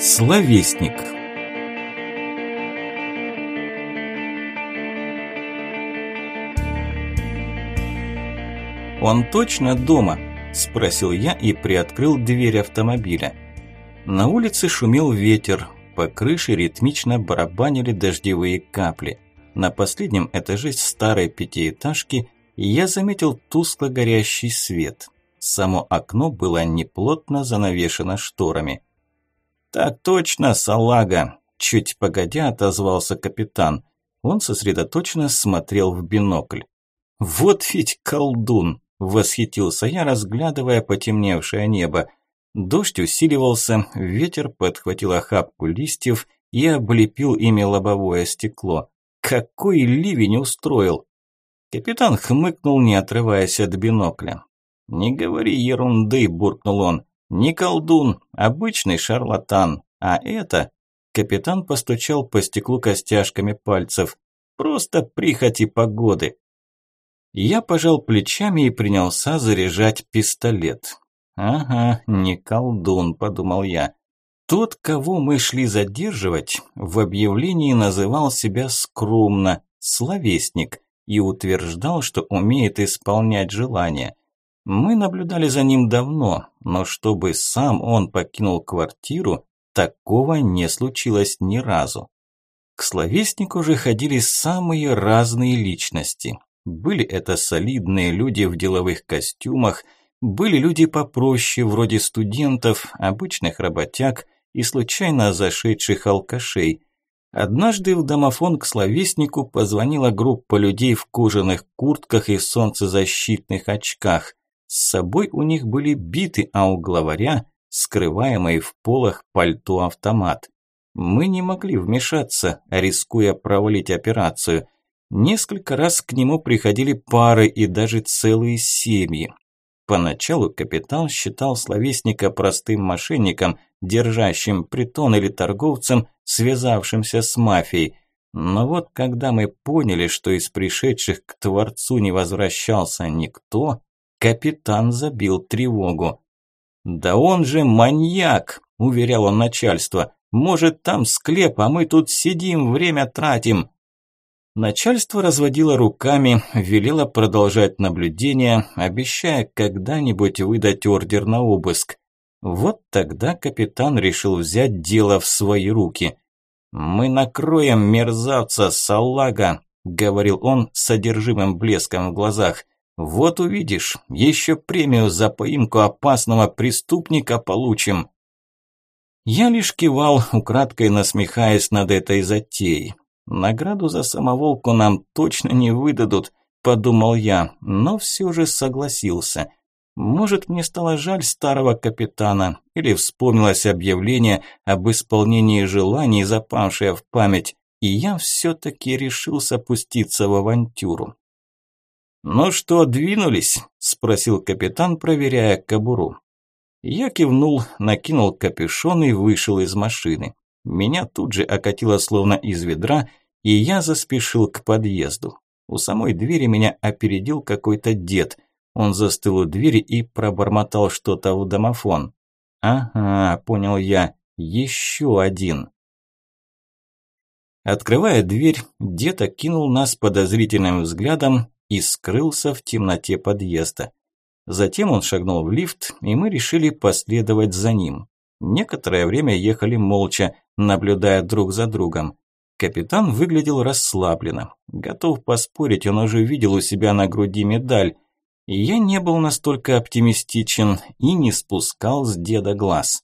Словесник «Он точно дома?» – спросил я и приоткрыл дверь автомобиля. На улице шумел ветер, по крыше ритмично барабанили дождевые капли. На последнем этаже старой пятиэтажки я заметил тускло горящий свет. Само окно было неплотно занавешено шторами. «Так точно, салага!» – чуть погодя отозвался капитан. Он сосредоточенно смотрел в бинокль. «Вот ведь колдун!» – восхитился я, разглядывая потемневшее небо. Дождь усиливался, ветер подхватил охапку листьев и облепил ими лобовое стекло. Какой ливень устроил! Капитан хмыкнул, не отрываясь от бинокля. «Не говори ерунды», – буркнул он. «Не колдун, обычный шарлатан. А это...» Капитан постучал по стеклу костяшками пальцев. «Просто прихоти погоды». Я пожал плечами и принялся заряжать пистолет. «Ага, не колдун», – подумал я. Тот, кого мы шли задерживать, в объявлении называл себя скромно «словесник» и утверждал, что умеет исполнять желания. Мы наблюдали за ним давно, но чтобы сам он покинул квартиру, такого не случилось ни разу. К словеснику же ходили самые разные личности. Были это солидные люди в деловых костюмах, были люди попроще, вроде студентов, обычных работяг и случайно зашедших алкашей – Однажды в домофон к словеснику позвонила группа людей в кожаных куртках и солнцезащитных очках. С собой у них были биты, а у главаря скрываемый в полах пальто автомат. Мы не могли вмешаться, рискуя провалить операцию. Несколько раз к нему приходили пары и даже целые семьи. Поначалу капитан считал словесника простым мошенником, держащим притон или торговцем, связавшимся с мафией. Но вот когда мы поняли, что из пришедших к Творцу не возвращался никто, капитан забил тревогу. «Да он же маньяк!» – уверял он начальство. «Может, там склеп, а мы тут сидим, время тратим!» Начальство разводило руками, велело продолжать наблюдение, обещая когда-нибудь выдать ордер на обыск. Вот тогда капитан решил взять дело в свои руки. «Мы накроем мерзавца, салага», – говорил он с содержимым блеском в глазах. «Вот увидишь, еще премию за поимку опасного преступника получим». Я лишь кивал, украдкой насмехаясь над этой затеей. Награду за самоволку нам точно не выдадут, подумал я, но все же согласился. Может, мне стало жаль старого капитана, или вспомнилось объявление об исполнении желаний, запавшее в память, и я все-таки решился спуститься в авантюру. «Ну что, двинулись?» – спросил капитан, проверяя кобуру. Я кивнул, накинул капюшон и вышел из машины. Меня тут же окатило словно из ведра, и я заспешил к подъезду. У самой двери меня опередил какой-то дед. Он застыл у двери и пробормотал что-то в домофон. «Ага, понял я, еще один». Открывая дверь, дед окинул нас подозрительным взглядом и скрылся в темноте подъезда. Затем он шагнул в лифт, и мы решили последовать за ним. Некоторое время ехали молча, наблюдая друг за другом. Капитан выглядел расслабленно. Готов поспорить, он уже видел у себя на груди медаль. я не был настолько оптимистичен и не спускал с деда глаз.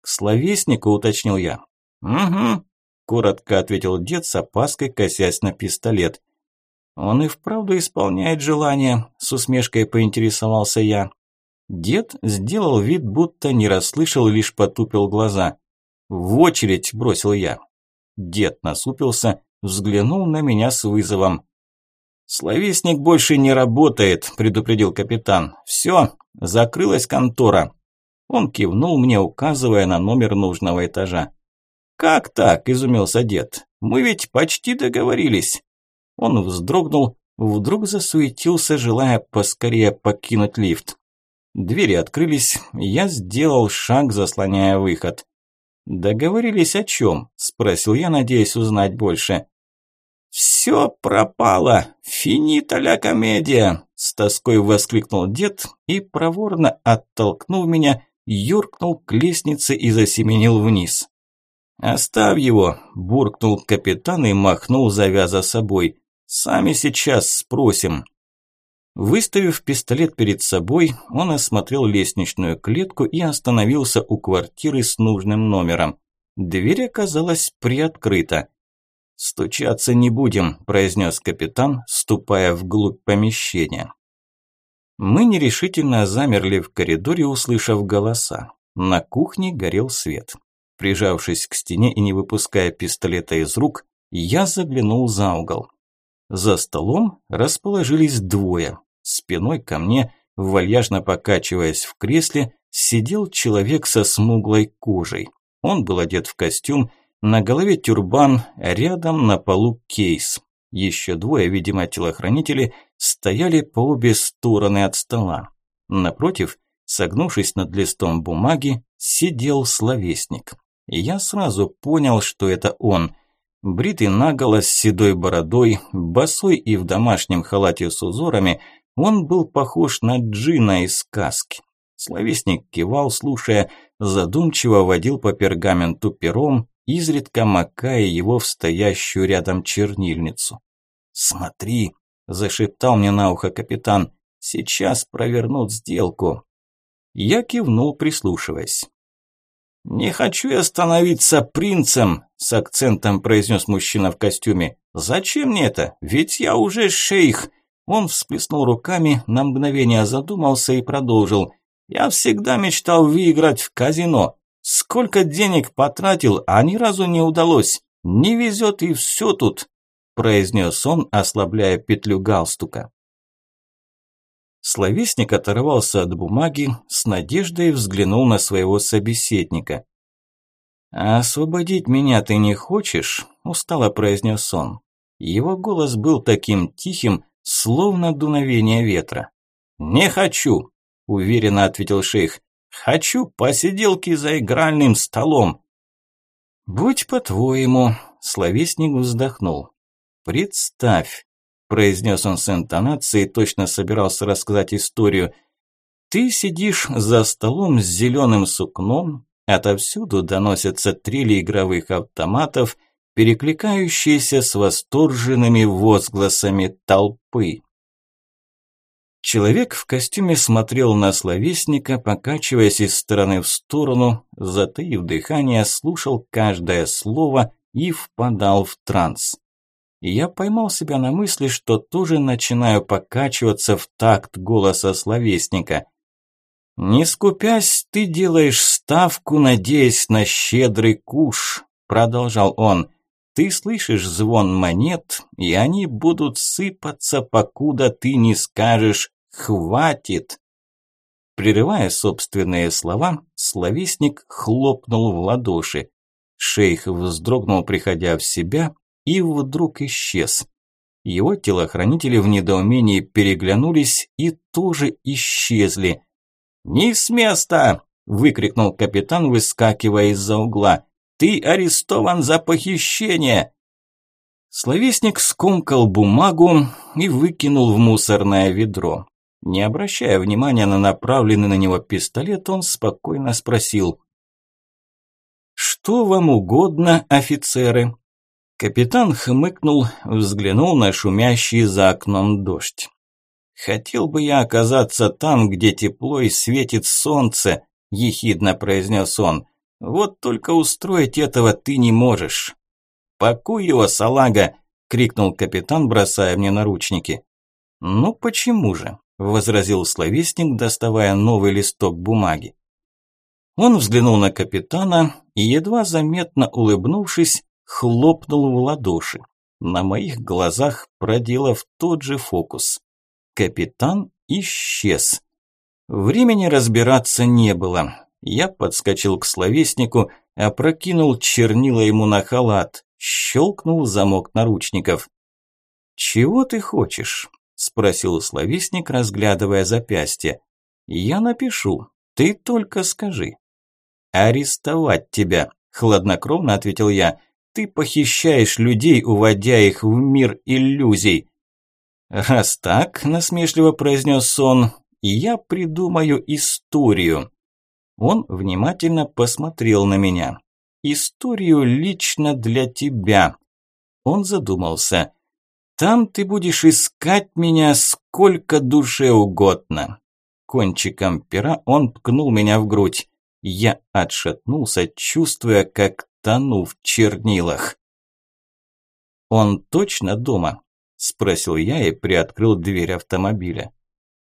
«К словеснику», – уточнил я. «Угу», – коротко ответил дед с опаской, косясь на пистолет. «Он и вправду исполняет желание», – с усмешкой поинтересовался я. Дед сделал вид, будто не расслышал, лишь потупил глаза. «В очередь!» – бросил я. Дед насупился, взглянул на меня с вызовом. «Словесник больше не работает», – предупредил капитан. «Все, закрылась контора». Он кивнул мне, указывая на номер нужного этажа. «Как так?» – изумился дед. «Мы ведь почти договорились». Он вздрогнул, вдруг засуетился, желая поскорее покинуть лифт. Двери открылись, я сделал шаг, заслоняя выход. «Договорились о чем?» – спросил я, надеясь узнать больше. «Все пропало! Финита ля комедия!» – с тоской воскликнул дед и, проворно оттолкнув меня, юркнул к лестнице и засеменил вниз. «Оставь его!» – буркнул капитан и махнул, завяза собой. «Сами сейчас спросим». Выставив пистолет перед собой, он осмотрел лестничную клетку и остановился у квартиры с нужным номером. Дверь оказалась приоткрыта. «Стучаться не будем», – произнес капитан, ступая вглубь помещения. Мы нерешительно замерли в коридоре, услышав голоса. На кухне горел свет. Прижавшись к стене и не выпуская пистолета из рук, я заглянул за угол. За столом расположились двое. Спиной ко мне, вальяжно покачиваясь в кресле, сидел человек со смуглой кожей. Он был одет в костюм, на голове тюрбан, рядом на полу кейс. Еще двое, видимо, телохранители, стояли по обе стороны от стола. Напротив, согнувшись над листом бумаги, сидел словесник. Я сразу понял, что это он – Бритый наголо с седой бородой, босой и в домашнем халате с узорами, он был похож на джина из сказки. Словесник кивал, слушая, задумчиво водил по пергаменту пером, изредка макая его в стоящую рядом чернильницу. «Смотри», – зашептал мне на ухо капитан, – «сейчас провернут сделку». Я кивнул, прислушиваясь. «Не хочу я становиться принцем», – с акцентом произнес мужчина в костюме. «Зачем мне это? Ведь я уже шейх». Он всплеснул руками, на мгновение задумался и продолжил. «Я всегда мечтал выиграть в казино. Сколько денег потратил, а ни разу не удалось. Не везет и все тут», – произнес он, ослабляя петлю галстука. Словесник оторвался от бумаги, с надеждой взглянул на своего собеседника. «А освободить меня ты не хочешь?» – устало произнес он. Его голос был таким тихим, словно дуновение ветра. «Не хочу», – уверенно ответил шейх. «Хочу посиделки за игральным столом». «Будь по-твоему», – словесник вздохнул. «Представь, произнес он с интонацией, точно собирался рассказать историю. Ты сидишь за столом с зеленым сукном, отовсюду доносятся трели игровых автоматов, перекликающиеся с восторженными возгласами толпы. Человек в костюме смотрел на словесника, покачиваясь из стороны в сторону, затаив дыхание, слушал каждое слово и впадал в транс я поймал себя на мысли, что тоже начинаю покачиваться в такт голоса словесника. «Не скупясь, ты делаешь ставку, надеясь на щедрый куш», – продолжал он. «Ты слышишь звон монет, и они будут сыпаться, покуда ты не скажешь «хватит». Прерывая собственные слова, словесник хлопнул в ладоши. Шейх вздрогнул, приходя в себя, и вдруг исчез. Его телохранители в недоумении переглянулись и тоже исчезли. «Не с места!» – выкрикнул капитан, выскакивая из-за угла. «Ты арестован за похищение!» Словесник скомкал бумагу и выкинул в мусорное ведро. Не обращая внимания на направленный на него пистолет, он спокойно спросил. «Что вам угодно, офицеры?» Капитан хмыкнул, взглянул на шумящий за окном дождь. «Хотел бы я оказаться там, где тепло и светит солнце», – ехидно произнес он. «Вот только устроить этого ты не можешь». «Пакуй его, салага!» – крикнул капитан, бросая мне наручники. «Ну почему же?» – возразил словесник, доставая новый листок бумаги. Он взглянул на капитана и, едва заметно улыбнувшись, хлопнул в ладоши. На моих глазах проделав тот же фокус. Капитан исчез. Времени разбираться не было. Я подскочил к словеснику, опрокинул чернила ему на халат, щелкнул замок наручников. «Чего ты хочешь?» – спросил словесник, разглядывая запястье. «Я напишу, ты только скажи». «Арестовать тебя», хладнокровно ответил я. Ты похищаешь людей, уводя их в мир иллюзий. Раз так, насмешливо произнес он, я придумаю историю. Он внимательно посмотрел на меня. Историю лично для тебя. Он задумался. Там ты будешь искать меня сколько душе угодно. Кончиком пера он ткнул меня в грудь. Я отшатнулся, чувствуя, как тону в чернилах. «Он точно дома?» – спросил я и приоткрыл дверь автомобиля.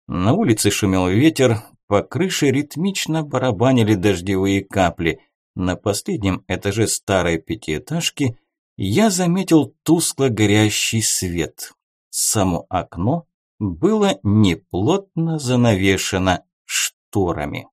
На улице шумел ветер, по крыше ритмично барабанили дождевые капли. На последнем этаже старой пятиэтажки я заметил тускло горящий свет. Само окно было неплотно занавешено шторами.